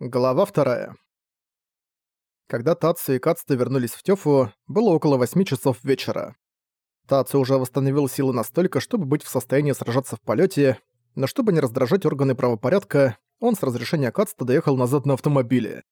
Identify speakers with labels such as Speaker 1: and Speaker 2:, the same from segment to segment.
Speaker 1: Глава вторая. Когда Тацу и Кацта вернулись в Тёфу, было около восьми часов вечера. Тацу уже восстановил силы настолько, чтобы быть в состоянии сражаться в полете, но чтобы не раздражать органы правопорядка, он с разрешения Кацта доехал назад на автомобиле.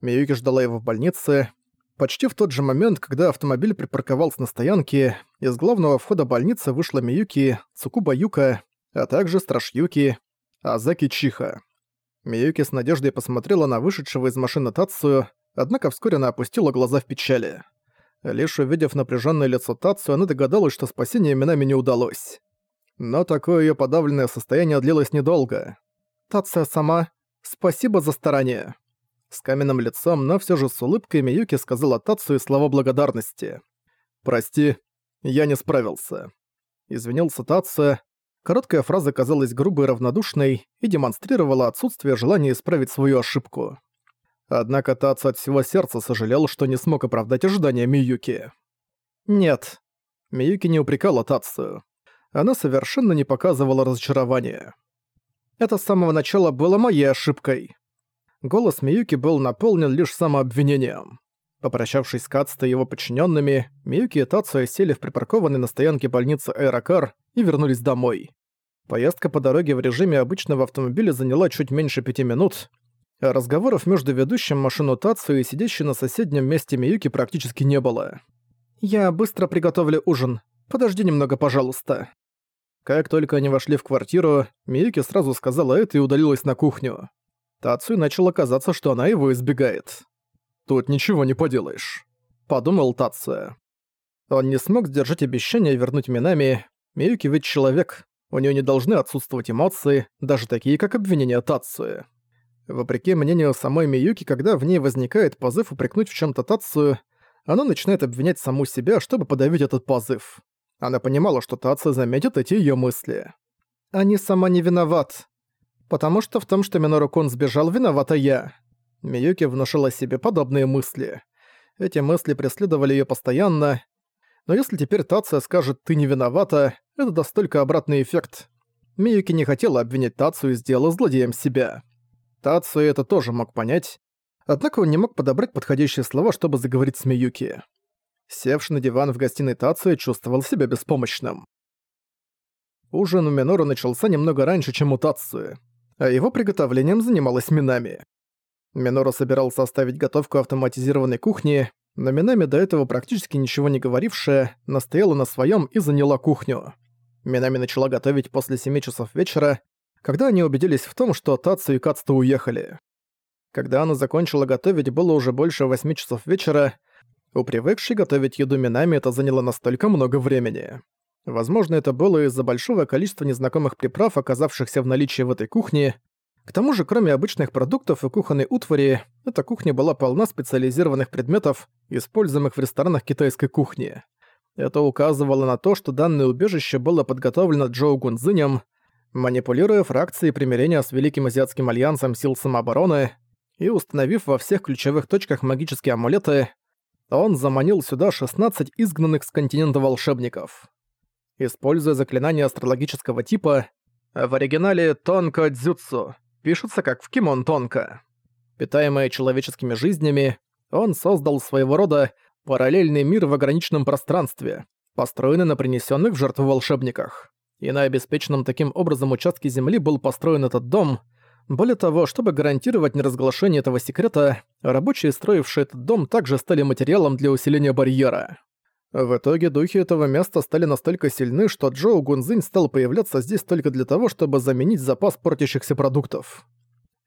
Speaker 1: Миюки ждала его в больнице. Почти в тот же момент, когда автомобиль припарковался на стоянке, из главного входа больницы вышла Миюки, Цукуба Юка, а также Страж Юки, Азаки Чиха. Миюки с надеждой посмотрела на вышедшего из машины Тацию, однако вскоре она опустила глаза в печали. Лишь увидев напряженное лицо Тацию, она догадалась, что спасение Минами не удалось. Но такое ее подавленное состояние длилось недолго. «Тация сама, спасибо за старание». С каменным лицом, но все же с улыбкой Миюки сказала Тацию слова благодарности. «Прости, я не справился». Извинился Тация, Короткая фраза казалась грубой и равнодушной и демонстрировала отсутствие желания исправить свою ошибку. Однако Тацу от всего сердца сожалел, что не смог оправдать ожидания Миюки. «Нет». Миюки не упрекала Тацу. Она совершенно не показывала разочарования. «Это с самого начала было моей ошибкой». Голос Миюки был наполнен лишь самообвинением. Попрощавшись с Кацто и его подчиненными, Миюки и Тацуя сели в припаркованной на стоянке больницы Аэрокар и вернулись домой. Поездка по дороге в режиме обычного автомобиля заняла чуть меньше пяти минут, а разговоров между ведущим машину Тацу и сидящей на соседнем месте Миюки практически не было. «Я быстро приготовлю ужин. Подожди немного, пожалуйста». Как только они вошли в квартиру, Миюки сразу сказала это и удалилась на кухню. Тацу начало казаться, что она его избегает. «Тут ничего не поделаешь», — подумал Тацу. Он не смог сдержать обещание вернуть Минами, Миюки ведь человек, у нее не должны отсутствовать эмоции, даже такие, как обвинения Тацуя. Вопреки мнению самой Миюки, когда в ней возникает позыв упрекнуть в чем то Тацию, она начинает обвинять саму себя, чтобы подавить этот позыв. Она понимала, что Тация заметит эти ее мысли. «Они сама не виноват. Потому что в том, что Минору Кон сбежал, виновата я». Миюки внушила себе подобные мысли. Эти мысли преследовали ее постоянно, но если теперь Тация скажет «ты не виновата», это даст только обратный эффект. Миюки не хотела обвинять Тацию и сделала злодеем себя. Тацию это тоже мог понять, однако он не мог подобрать подходящие слова, чтобы заговорить с Миюки. Севший на диван в гостиной Тацию чувствовал себя беспомощным. Ужин у Минору начался немного раньше, чем у Тацию, а его приготовлением занималась Минами. Минору собирался оставить готовку автоматизированной кухни, но Минами, до этого практически ничего не говорившая, настояла на своем и заняла кухню. Минами начала готовить после 7 часов вечера, когда они убедились в том, что Тацу и Кацту уехали. Когда она закончила готовить, было уже больше 8 часов вечера. У привыкшей готовить еду Минами это заняло настолько много времени. Возможно, это было из-за большого количества незнакомых приправ, оказавшихся в наличии в этой кухне, к тому же, кроме обычных продуктов и кухонной утвари, эта кухня была полна специализированных предметов, используемых в ресторанах китайской кухни. Это указывало на то, что данное убежище было подготовлено Джоу Гунзинем, манипулируя фракцией примирения с Великим Азиатским Альянсом сил самообороны и установив во всех ключевых точках магические амулеты, он заманил сюда 16 изгнанных с континента волшебников. Используя заклинания астрологического типа, в оригинале «Тонко Дзюцу», пишутся как в Кимон Тонко. Питаемый человеческими жизнями, он создал своего рода параллельный мир в ограниченном пространстве, построенный на принесенных в жертву волшебниках. И на обеспеченном таким образом участке Земли был построен этот дом. Более того, чтобы гарантировать неразглашение этого секрета, рабочие, строившие этот дом, также стали материалом для усиления барьера. В итоге духи этого места стали настолько сильны, что Джоу Гунзинь стал появляться здесь только для того, чтобы заменить запас портящихся продуктов.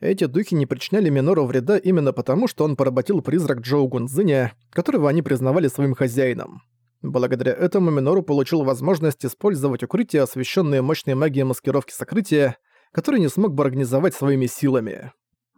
Speaker 1: Эти духи не причиняли Минору вреда именно потому, что он поработил призрак Джоу Гунзиня, которого они признавали своим хозяином. Благодаря этому Минору получил возможность использовать укрытия, освещенные мощной магией маскировки сокрытия, который не смог бы организовать своими силами.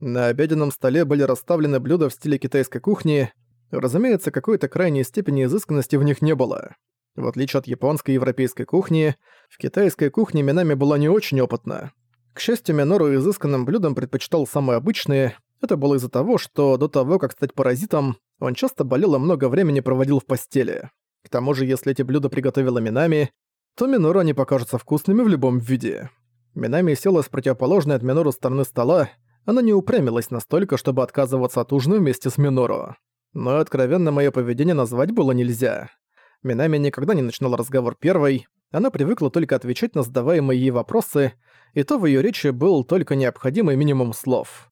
Speaker 1: На обеденном столе были расставлены блюда в стиле китайской кухни, Разумеется, какой-то крайней степени изысканности в них не было. В отличие от японской и европейской кухни, в китайской кухне Минами была не очень опытна. К счастью, Минору изысканным блюдом предпочитал самые обычные. Это было из-за того, что до того, как стать паразитом, он часто болел и много времени проводил в постели. К тому же, если эти блюда приготовила Минами, то Минору они покажутся вкусными в любом виде. Минами села с противоположной от Минору стороны стола, она не упрямилась настолько, чтобы отказываться от ужина вместе с Минору. Но откровенно мое поведение назвать было нельзя. Минами никогда не начинала разговор первой, она привыкла только отвечать на задаваемые ей вопросы, и то в ее речи был только необходимый минимум слов.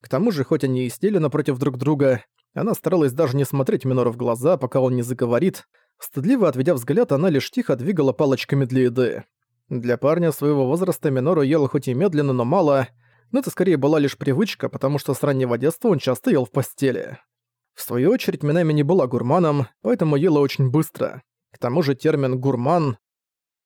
Speaker 1: К тому же, хоть они и сидели напротив друг друга, она старалась даже не смотреть Минору в глаза, пока он не заговорит. Стыдливо отведя взгляд, она лишь тихо двигала палочками для еды. Для парня своего возраста Минору ел хоть и медленно, но мало, но это скорее была лишь привычка, потому что с раннего детства он часто ел в постели. В свою очередь, Минами не была гурманом, поэтому ела очень быстро. К тому же термин «гурман»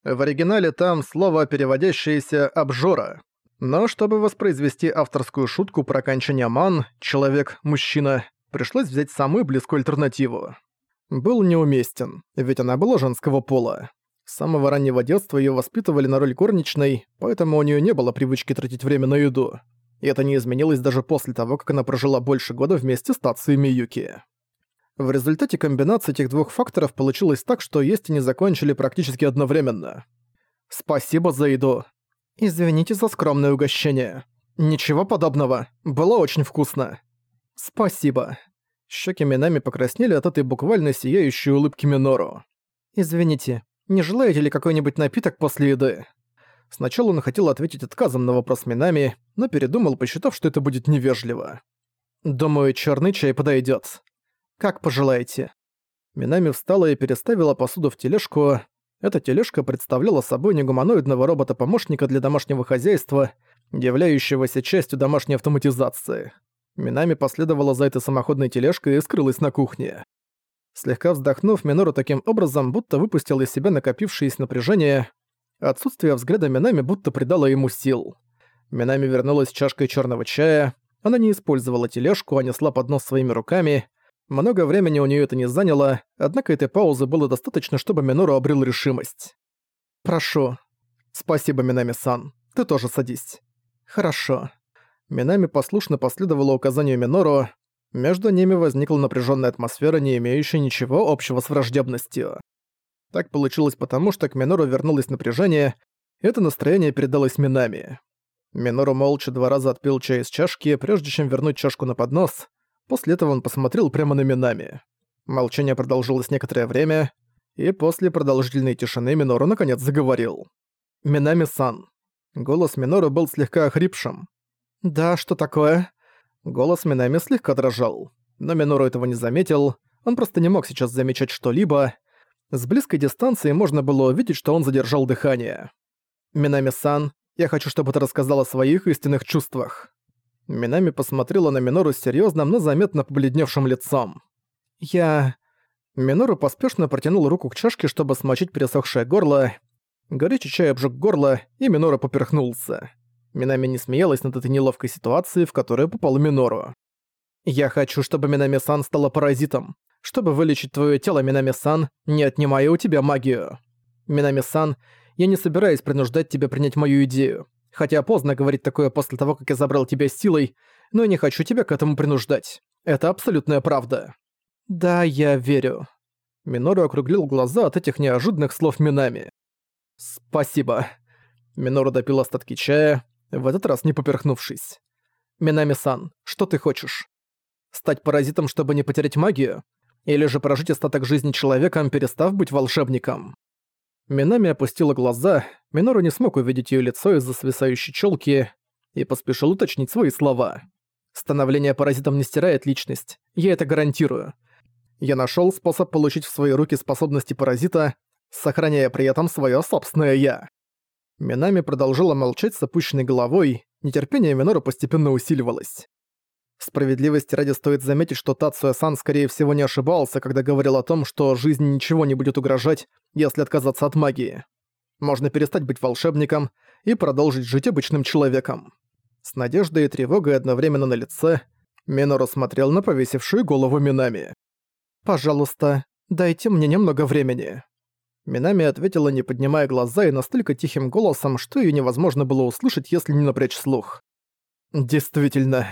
Speaker 1: в оригинале там слово, переводящееся «обжора». Но чтобы воспроизвести авторскую шутку про окончание «ман» — «человек», «мужчина», пришлось взять самую близкую альтернативу. Был неуместен, ведь она была женского пола. С самого раннего детства её воспитывали на роль горничной, поэтому у неё не было привычки тратить время на еду. И это не изменилось даже после того, как она прожила больше года вместе с Тацией Миюки. В результате комбинации этих двух факторов получилось так, что есть они закончили практически одновременно. «Спасибо за еду. Извините за скромное угощение. Ничего подобного. Было очень вкусно. Спасибо». Щеки Минами покраснели от этой буквально сияющей улыбки Минору. «Извините, не желаете ли какой-нибудь напиток после еды?» Сначала он хотел ответить отказом на вопрос Минами, но передумал, посчитав, что это будет невежливо. «Думаю, черный чай подойдет. Как пожелаете». Минами встала и переставила посуду в тележку. Эта тележка представляла собой негуманоидного робота-помощника для домашнего хозяйства, являющегося частью домашней автоматизации. Минами последовала за этой самоходной тележкой и скрылась на кухне. Слегка вздохнув, Минору таким образом будто выпустил из себя накопившееся напряжение. Отсутствие взгляда Минами будто придало ему сил. Минами вернулась с чашкой черного чая. Она не использовала тележку, а несла поднос своими руками. Много времени у нее это не заняло, однако этой паузы было достаточно, чтобы Минору обрел решимость. «Прошу». «Спасибо, Минами-сан. Ты тоже садись». «Хорошо». Минами послушно последовала указанию Минору, между ними возникла напряженная атмосфера, не имеющая ничего общего с враждебностью. Так получилось потому, что к Минору вернулось напряжение, это настроение передалось Минами. Минору молча два раза отпил чай из чашки, прежде чем вернуть чашку на поднос. После этого он посмотрел прямо на Минами. Молчание продолжилось некоторое время, и после продолжительной тишины Минору наконец заговорил. «Минами-сан». Голос Минору был слегка охрипшим. «Да, что такое?» Голос Минами слегка дрожал. Но Минору этого не заметил, он просто не мог сейчас замечать что-либо. С близкой дистанции можно было увидеть, что он задержал дыхание. «Минами-сан, я хочу, чтобы ты рассказал о своих истинных чувствах». Минами посмотрела на Минору с серьёзным, но заметно побледневшим лицом. «Я...» Минору поспешно протянул руку к чашке, чтобы смочить пересохшее горло. Горячий чай обжег горло, и Минору поперхнулся. Минами не смеялась над этой неловкой ситуацией, в которую попал Минору. «Я хочу, чтобы Минами-сан стала паразитом. Чтобы вылечить твое тело, Минами-сан, не отнимая у тебя магию. Минами-сан, я не собираюсь принуждать тебя принять мою идею. Хотя поздно говорить такое после того, как я забрал тебя силой, но я не хочу тебя к этому принуждать. Это абсолютная правда». «Да, я верю». Минору округлил глаза от этих неожиданных слов Минами. «Спасибо». Минору допил остатки чая, в этот раз не поперхнувшись. «Минами-сан, что ты хочешь? Стать паразитом, чтобы не потерять магию? Или же прожить остаток жизни человеком, перестав быть волшебником?» Минами опустила глаза, Минору не смог увидеть ее лицо из-за свисающей челки и поспешил уточнить свои слова. «Становление паразитом не стирает личность, я это гарантирую. Я нашел способ получить в свои руки способности паразита, сохраняя при этом свое собственное «я». Минами продолжила молчать с опущенной головой, нетерпение Минору постепенно усиливалось. Справедливости ради стоит заметить, что Тацуя-сан скорее всего не ошибался, когда говорил о том, что жизни ничего не будет угрожать, если отказаться от магии. Можно перестать быть волшебником и продолжить жить обычным человеком. С надеждой и тревогой одновременно на лице Минору смотрел на повесившую голову Минами. «Пожалуйста, дайте мне немного времени». Минами ответила, не поднимая глаза и настолько тихим голосом, что её невозможно было услышать, если не напрячь слух. «Действительно».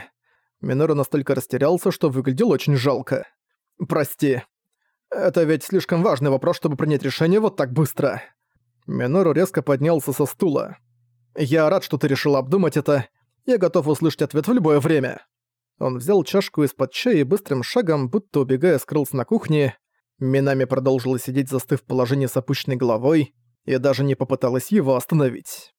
Speaker 1: Минору настолько растерялся, что выглядел очень жалко. «Прости. Это ведь слишком важный вопрос, чтобы принять решение вот так быстро». Минору резко поднялся со стула. «Я рад, что ты решила обдумать это. Я готов услышать ответ в любое время». Он взял чашку из-под чая и быстрым шагом, будто убегая, скрылся на кухне. Минами продолжила сидеть, застыв в положении с опущенной головой, и даже не попыталась его остановить.